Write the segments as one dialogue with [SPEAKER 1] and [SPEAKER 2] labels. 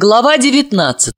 [SPEAKER 1] Глава 19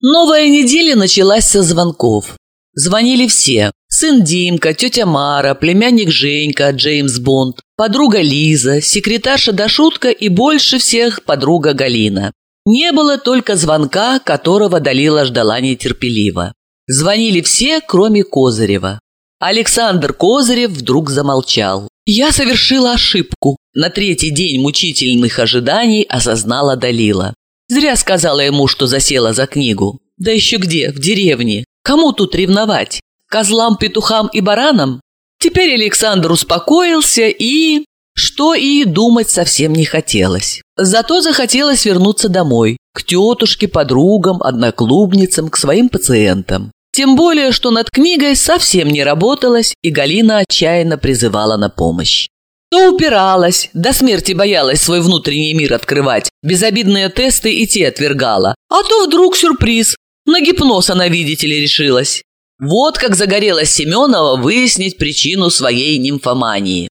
[SPEAKER 1] Новая неделя началась со звонков. Звонили все. Сын Димка, тетя Мара, племянник Женька, Джеймс Бонд, подруга Лиза, секретарша Дашутка и больше всех подруга Галина. Не было только звонка, которого Далила ждала нетерпеливо. Звонили все, кроме Козырева. Александр Козырев вдруг замолчал. «Я совершила ошибку», – на третий день мучительных ожиданий осознала Далила. Зря сказала ему, что засела за книгу. Да еще где, в деревне. Кому тут ревновать? Козлам, петухам и баранам? Теперь Александр успокоился и... Что и думать совсем не хотелось. Зато захотелось вернуться домой, к тетушке, подругам, одноклубницам, к своим пациентам. Тем более, что над книгой совсем не работалось, и Галина отчаянно призывала на помощь. То упиралась, до смерти боялась свой внутренний мир открывать, безобидные тесты и те отвергала. А то вдруг сюрприз. На гипноз она, видите ли, решилась. Вот как загорелась Семенова выяснить причину своей нимфомании.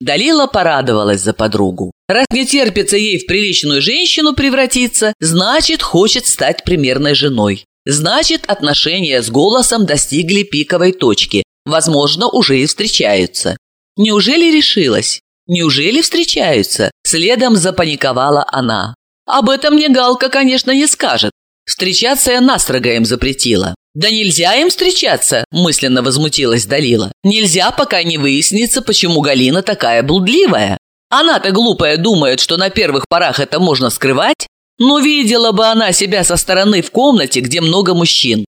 [SPEAKER 1] Далила порадовалась за подругу. Раз не терпится ей в приличную женщину превратиться, значит, хочет стать примерной женой. Значит, отношения с голосом достигли пиковой точки. Возможно, уже и встречаются. Неужели решилась? Неужели встречаются? Следом запаниковала она. Об этом мне Галка, конечно, не скажет. Встречаться я настрого им запретила. «Да нельзя им встречаться!» – мысленно возмутилась Далила. «Нельзя, пока не выяснится, почему Галина такая блудливая. Она-то глупая думает, что на первых порах это можно скрывать, но видела бы она себя со стороны в комнате, где много мужчин.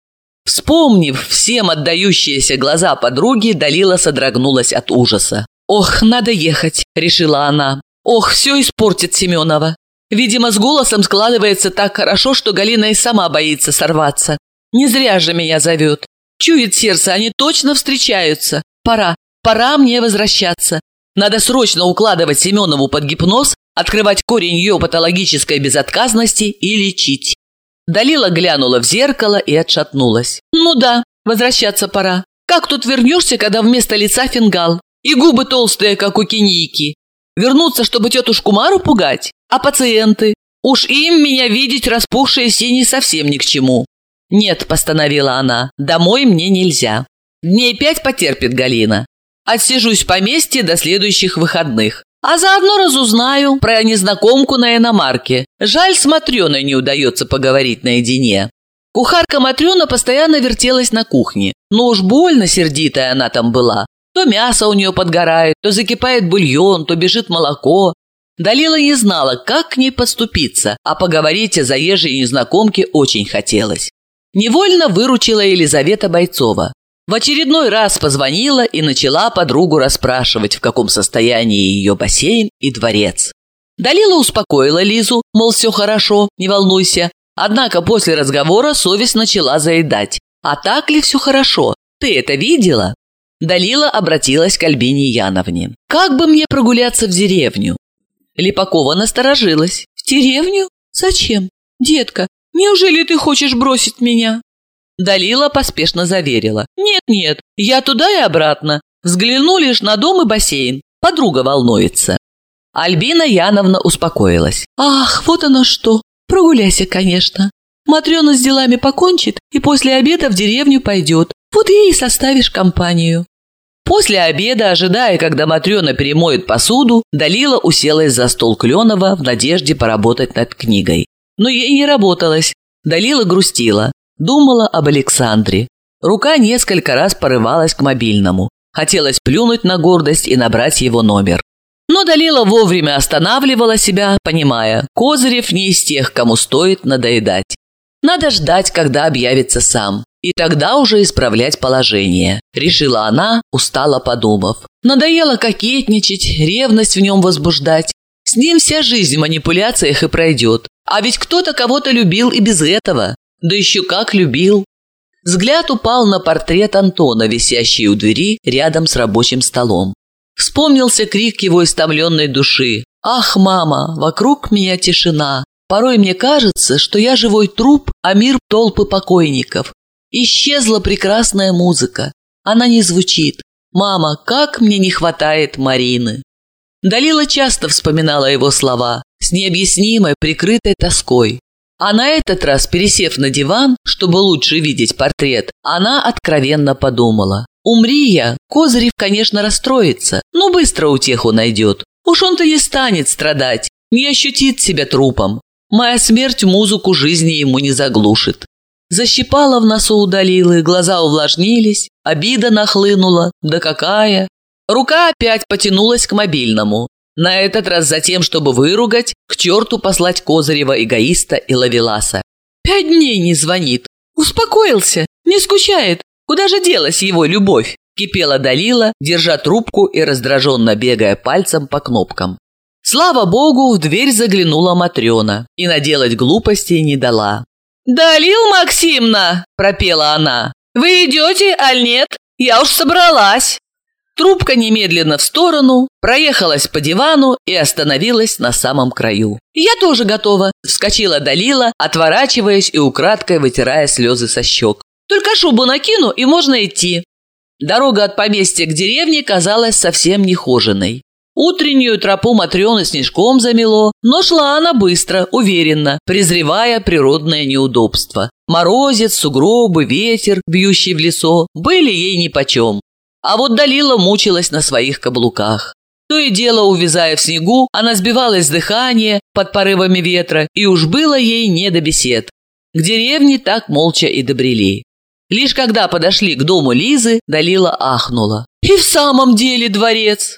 [SPEAKER 1] Вспомнив всем отдающиеся глаза подруги, Далила содрогнулась от ужаса. «Ох, надо ехать», – решила она. «Ох, все испортит Семенова». Видимо, с голосом складывается так хорошо, что Галина и сама боится сорваться. Не зря же меня зовет. Чует сердце, они точно встречаются. Пора, пора мне возвращаться. Надо срочно укладывать Семенову под гипноз открывать корень ее патологической безотказности и лечить. Далила глянула в зеркало и отшатнулась. «Ну да, возвращаться пора. Как тут вернешься, когда вместо лица фингал? И губы толстые, как у киники? Вернуться, чтобы тетушку Мару пугать? А пациенты? Уж им меня видеть распухшие синие совсем ни к чему». «Нет», – постановила она, – «домой мне нельзя. Дней пять потерпит Галина. Отсижусь в поместье до следующих выходных. А заодно разузнаю про незнакомку на иномарке. Жаль, с Матрёной не удается поговорить наедине. Кухарка Матрёна постоянно вертелась на кухне. Но уж больно сердитая она там была. То мясо у нее подгорает, то закипает бульон, то бежит молоко. Далила не знала, как к ней подступиться, а поговорить о заезжей незнакомке очень хотелось. Невольно выручила Елизавета Бойцова. В очередной раз позвонила и начала подругу расспрашивать, в каком состоянии ее бассейн и дворец. Далила успокоила Лизу, мол, все хорошо, не волнуйся. Однако после разговора совесть начала заедать. А так ли все хорошо? Ты это видела? Далила обратилась к Альбине Яновне. «Как бы мне прогуляться в деревню?» Липакова насторожилась. «В деревню? Зачем? Детка, неужели ты хочешь бросить меня?» Далила поспешно заверила. «Нет-нет, я туда и обратно. Взгляну лишь на дом и бассейн. Подруга волнуется». Альбина Яновна успокоилась. «Ах, вот оно что. Прогуляйся, конечно. Матрена с делами покончит и после обеда в деревню пойдет. Вот ей и составишь компанию». После обеда, ожидая, когда Матрена перемоет посуду, Далила уселась за стол Кленова в надежде поработать над книгой. Но ей не работалось. Далила грустила. Думала об Александре. Рука несколько раз порывалась к мобильному. Хотелось плюнуть на гордость и набрать его номер. Но Далила вовремя останавливала себя, понимая, Козырев не из тех, кому стоит надоедать. Надо ждать, когда объявится сам. И тогда уже исправлять положение. Решила она, устало подумав. Надоело кокетничать, ревность в нем возбуждать. С ним вся жизнь в манипуляциях и пройдет. А ведь кто-то кого-то любил и без этого. Да еще как любил. Взгляд упал на портрет Антона, висящий у двери рядом с рабочим столом. Вспомнился крик его истомленной души. «Ах, мама, вокруг меня тишина. Порой мне кажется, что я живой труп, а мир толпы покойников. Исчезла прекрасная музыка. Она не звучит. Мама, как мне не хватает Марины!» Далила часто вспоминала его слова. с необъяснимой прикрытой тоской. А на этот раз, пересев на диван, чтобы лучше видеть портрет, она откровенно подумала. «Умри я, Козырев, конечно, расстроится, но быстро утеху найдет. Уж он-то не станет страдать, не ощутит себя трупом. Моя смерть музыку жизни ему не заглушит». Защипала в носу удалилы, глаза увлажнились, обида нахлынула. Да какая! Рука опять потянулась к мобильному. На этот раз за тем, чтобы выругать, к черту послать Козырева, эгоиста и Лавеласа. Пять дней не звонит. Успокоился, не скучает. Куда же делась его любовь? Кипела Далила, держа трубку и раздраженно бегая пальцем по кнопкам. Слава богу, в дверь заглянула Матрена и наделать глупостей не дала. «Далил Максимна!» – пропела она. «Вы идете, аль нет? Я уж собралась!» Трубка немедленно в сторону, проехалась по дивану и остановилась на самом краю. «Я тоже готова», – вскочила Далила, отворачиваясь и украдкой вытирая слезы со щек. «Только шубу накину, и можно идти». Дорога от поместья к деревне казалась совсем нехоженной. Утреннюю тропу Матрёны снежком замело, но шла она быстро, уверенно, презревая природное неудобство. Морозец, сугробы, ветер, бьющий в лесо, были ей нипочем. А вот Далила мучилась на своих каблуках. То и дело, увязая в снегу, она сбивалась с дыхания под порывами ветра, и уж было ей не до бесед. К деревне так молча и добрели. Лишь когда подошли к дому Лизы, Далила ахнула. «И в самом деле дворец!»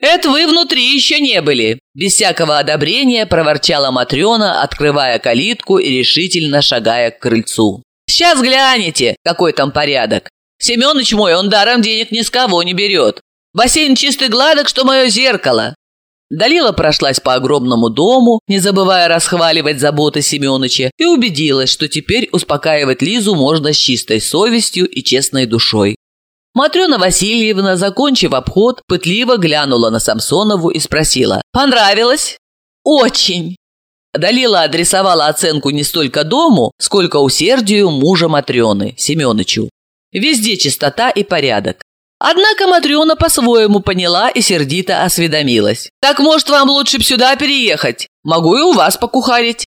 [SPEAKER 1] «Это вы внутри еще не были!» Без всякого одобрения проворчала Матрена, открывая калитку и решительно шагая к крыльцу. «Сейчас глянете, какой там порядок. Семёныч мой, он даром денег ни с кого не берет. Бассейн чистый гладок, что мое зеркало». Далила прошлась по огромному дому, не забывая расхваливать заботы Семёныча, и убедилась, что теперь успокаивать Лизу можно с чистой совестью и честной душой. Матрена Васильевна, закончив обход, пытливо глянула на Самсонову и спросила «Понравилось?» «Очень!» Далила адресовала оценку не столько дому, сколько усердию мужа Матрены, Семёнычу. Везде чистота и порядок. Однако Матрена по-своему поняла и сердито осведомилась. «Так, может, вам лучше б сюда переехать? Могу и у вас покухарить».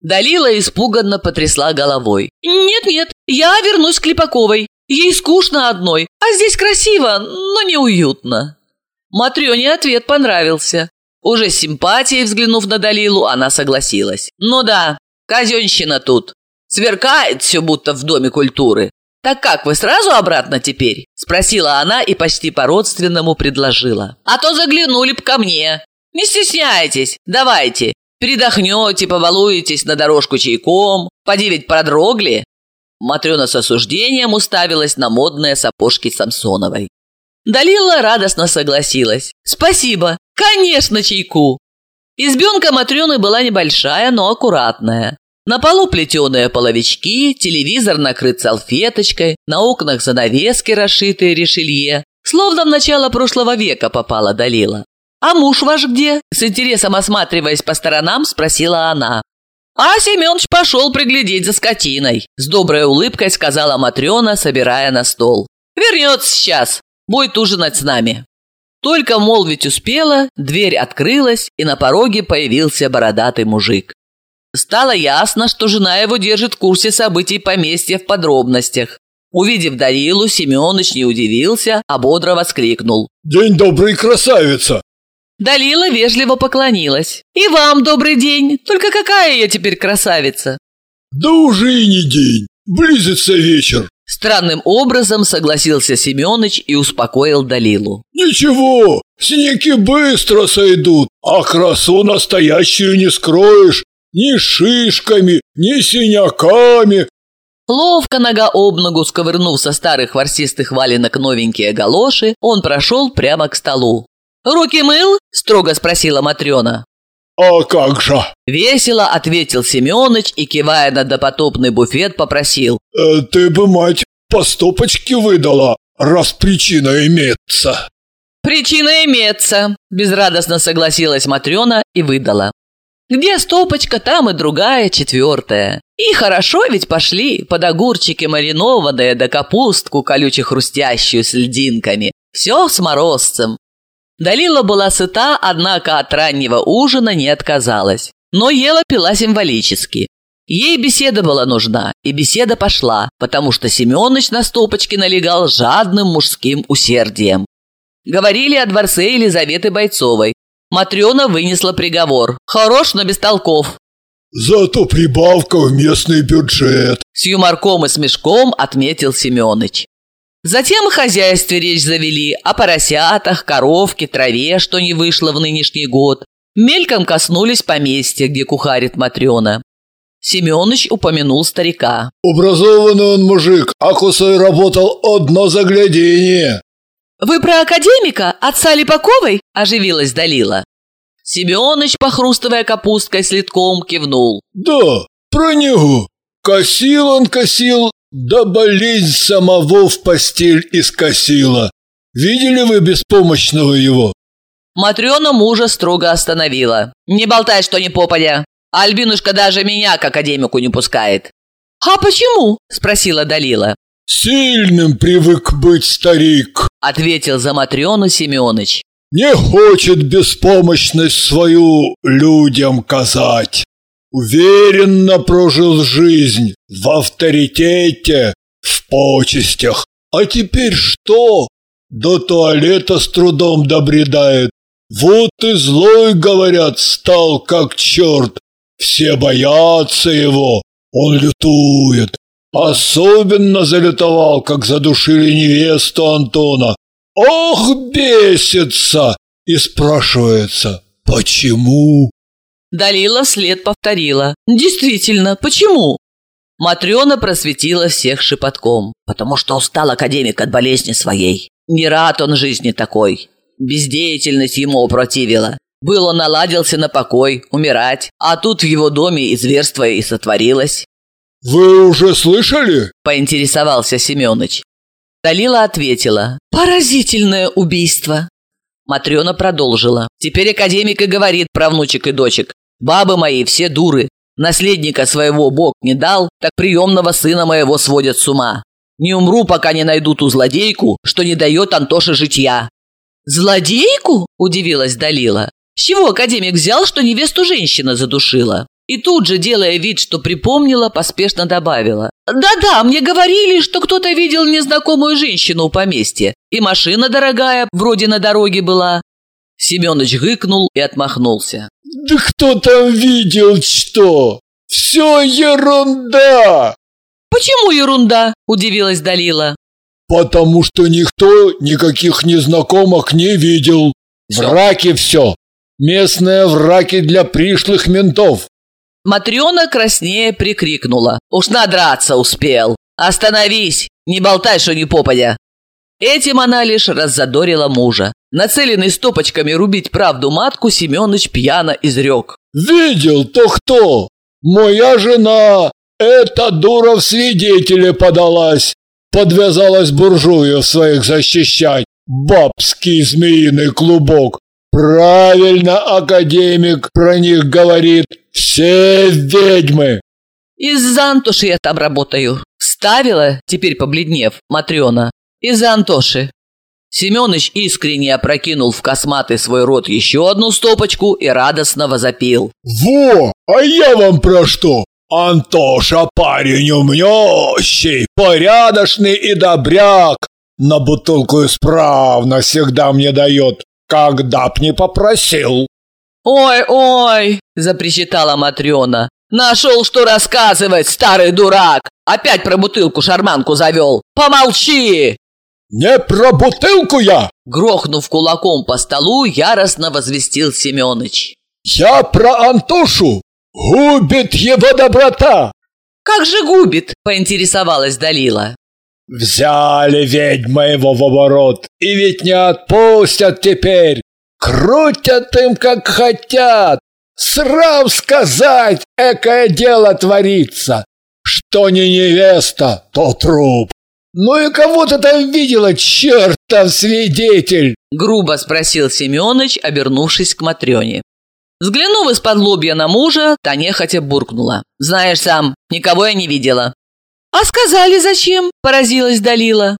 [SPEAKER 1] Далила испуганно потрясла головой. «Нет-нет, я вернусь к Липаковой. Ей скучно одной, а здесь красиво, но неуютно». Матрёне ответ понравился. Уже с симпатией взглянув на Далилу, она согласилась. «Ну да, казенщина тут. Сверкает все будто в Доме культуры. «Так как, вы сразу обратно теперь?» – спросила она и почти по-родственному предложила. «А то заглянули б ко мне. Не стесняйтесь, давайте. Передохнете, повалуетесь на дорожку чайком, поди ведь продрогли». Матрена с осуждением уставилась на модные сапожки Самсоновой. Далила радостно согласилась. «Спасибо! Конечно, чайку!» Избенка Матрены была небольшая, но аккуратная. На полу плетеные половички, телевизор накрыт салфеточкой, на окнах занавески, расшитые решелье. Словно в начало прошлого века попала Далила. «А муж ваш где?» С интересом осматриваясь по сторонам, спросила она. «А Семенович пошел приглядеть за скотиной», с доброй улыбкой сказала Матрена, собирая на стол. «Вернется сейчас, будет ужинать с нами». Только молвить успела, дверь открылась, и на пороге появился бородатый мужик. Стало ясно, что жена его держит в курсе событий поместья в подробностях. Увидев Дарилу, Семенович не удивился, а бодро воскликнул.
[SPEAKER 2] «День добрый, красавица!»
[SPEAKER 1] Далила вежливо поклонилась. «И вам добрый день! Только какая я теперь красавица!»
[SPEAKER 2] «Да уже и не день! Близится вечер!»
[SPEAKER 1] Странным образом согласился Семёныч и успокоил Далилу.
[SPEAKER 2] «Ничего, снеги быстро сойдут, а красу настоящую не скроешь, ни шишками, ни синяками.
[SPEAKER 1] Ловко нога об ногу сковырнув со старых ворсистых валенок новенькие галоши, он прошел прямо к столу. «Руки мыл?» – строго спросила Матрена.
[SPEAKER 2] «А как же?»
[SPEAKER 1] – весело ответил Семёныч и, кивая на допотопный буфет, попросил.
[SPEAKER 2] «Э, «Ты бы, мать, по стопочке выдала, раз причина имеется».
[SPEAKER 1] «Причина имеется», – безрадостно согласилась Матрена и выдала. Где стопочка, там и другая, четвертая. И хорошо ведь пошли, под огурчики маринованные да капустку колюче-хрустящую с льдинками. Все с морозцем. Далила была сыта, однако от раннего ужина не отказалась. Но ела пила символически. Ей беседа была нужна, и беседа пошла, потому что Семёныч на стопочке налегал жадным мужским усердием. Говорили о дворце Елизаветы Бойцовой. Матрёна вынесла приговор. Хорош, но без толков.
[SPEAKER 2] Зато прибавка в местный бюджет.
[SPEAKER 1] С юморком и смешком отметил Семёныч. Затем о хозяйстве речь завели, о поросятах, коровке, траве, что не вышло в нынешний год. Мельком коснулись поместья, где кухарит Матрёна. Семёныч упомянул старика.
[SPEAKER 2] Образованный он мужик, а кусой работал одно заглядение.
[SPEAKER 1] «Вы про академика, отца Липаковой?» – оживилась Далила. Семёныч, похрустывая капусткой с литком, кивнул.
[SPEAKER 2] «Да, про него. Косил он косил, да болезнь самого в постель искосила. Видели вы беспомощного его?»
[SPEAKER 1] Матрёна мужа строго остановила. «Не болтай, что не попадя. Альбинушка даже меня к академику не пускает». «А почему?» – спросила Далила.
[SPEAKER 2] «Сильным привык быть старик», –
[SPEAKER 1] ответил за Матрёну Семёныч.
[SPEAKER 2] «Не хочет беспомощность свою людям казать. Уверенно прожил жизнь в авторитете, в почестях. А теперь что? До туалета с трудом добредает. Вот и злой, говорят, стал как черт. Все боятся его, он лютует. Особенно залютовал, как задушили невесту Антона. Ох, бесится! И спрашивается, почему?
[SPEAKER 1] Далила след повторила. Действительно, почему? Матрёна просветила всех шепотком. Потому что устал академик от болезни своей. Не рад он жизни такой. Бездеятельность ему опротивила. Было наладился на покой, умирать, а тут в его доме и зверство и сотворилось.
[SPEAKER 2] «Вы уже слышали?»
[SPEAKER 1] – поинтересовался Семёныч. Далила ответила. «Поразительное убийство!» Матрёна продолжила. «Теперь академик и говорит про внучек и дочек. Бабы мои все дуры. Наследника своего Бог не дал, так приемного сына моего сводят с ума. Не умру, пока не найдут ту злодейку, что не дает Антоше житья». «Злодейку?» – удивилась Далила. «С чего академик взял, что невесту женщина задушила?» И тут же, делая вид, что припомнила, поспешно добавила. «Да-да, мне говорили, что кто-то видел незнакомую женщину у поместья. И машина дорогая, вроде на дороге была». Семёныч гыкнул и отмахнулся.
[SPEAKER 2] «Да кто там видел что? Все ерунда!»
[SPEAKER 1] «Почему ерунда?» – удивилась Далила.
[SPEAKER 2] «Потому что никто никаких незнакомых не видел. Все. Враки все. Местные враки для пришлых ментов.
[SPEAKER 1] Матрёна краснее прикрикнула. «Уж надраться успел! Остановись! Не болтай, что не попадя!» Этим она лишь раззадорила мужа. Нацеленный стопочками рубить правду матку, Семёныч пьяно изрек.
[SPEAKER 2] «Видел-то кто? Моя жена! Эта дура в свидетели подалась! Подвязалась буржуев своих защищать! Бабский змеиный клубок! Правильно академик про них говорит! Все ведьмы!»
[SPEAKER 1] «Из-за Антоши я там работаю!» Ставила, теперь побледнев, Матрёна. «Из-за Антоши!» Семёныч искренне опрокинул в косматый свой рот еще одну стопочку и радостно возопил.
[SPEAKER 2] «Во! А я вам про что? Антоша парень умнёщий, порядочный и добряк. На бутылку исправно всегда мне дает, когда б не попросил».
[SPEAKER 1] «Ой-ой!» – запричитала Матрёна. «Нашел, что рассказывать, старый дурак! Опять про бутылку-шарманку завел! Помолчи!»
[SPEAKER 2] «Не про бутылку я!»
[SPEAKER 1] Грохнув кулаком по столу, яростно возвестил Семёныч.
[SPEAKER 2] «Я про Антошу! Губит его доброта!»
[SPEAKER 1] «Как же губит?» – поинтересовалась Далила.
[SPEAKER 2] «Взяли ведьма его в оборот, и ведь не отпустят теперь! Крутят им, как хотят! Срам сказать, экое дело творится! Что не невеста, то труп! Ну и кого ты там видела, чертов свидетель?
[SPEAKER 1] Грубо спросил Семёныч, обернувшись к Матрёне. Взглянув из-под лобья на мужа, та нехотя буркнула. «Знаешь сам, никого я не видела». «А сказали зачем?» – поразилась Далила.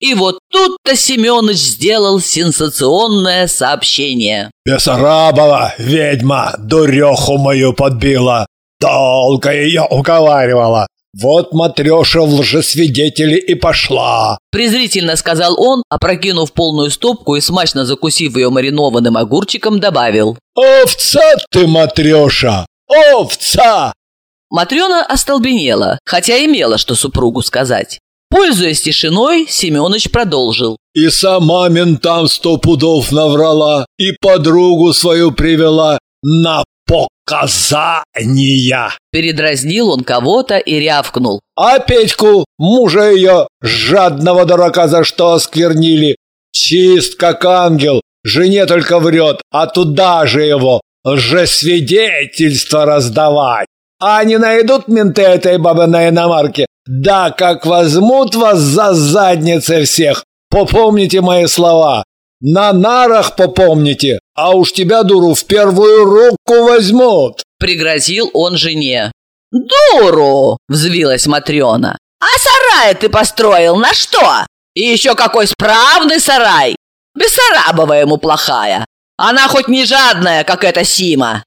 [SPEAKER 1] И вот тут-то Семёныч сделал сенсационное сообщение.
[SPEAKER 2] «Бессарабова, ведьма, дуреху мою подбила, долго ее уговаривала. Вот Матрёша в лжесвидетели и пошла!»
[SPEAKER 1] Презрительно сказал он, опрокинув полную стопку и смачно закусив ее маринованным огурчиком, добавил.
[SPEAKER 2] «Овца ты, Матрёша! Овца!»
[SPEAKER 1] Матрёна остолбенела, хотя имела, что супругу сказать. Пользуясь тишиной, Семёныч продолжил.
[SPEAKER 2] «И сама ментам сто пудов наврала, и подругу свою привела на показания!»
[SPEAKER 1] Передразнил он кого-то и рявкнул.
[SPEAKER 2] «А Петьку, мужа ее, жадного дурака за что осквернили? Чист как ангел, жене только врет, а туда же его лжесвидетельство раздавать!» А не найдут менты этой бабы на иномарке? Да, как возьмут вас за задницы всех! Попомните мои слова! На нарах попомните, а уж тебя, дуру, в первую руку возьмут!»
[SPEAKER 1] Пригрозил он жене. «Дуру!» – взвилась Матрена. «А сарай ты построил на что? И еще какой справный сарай! Бессарабова ему плохая! Она хоть не жадная, как эта Сима!»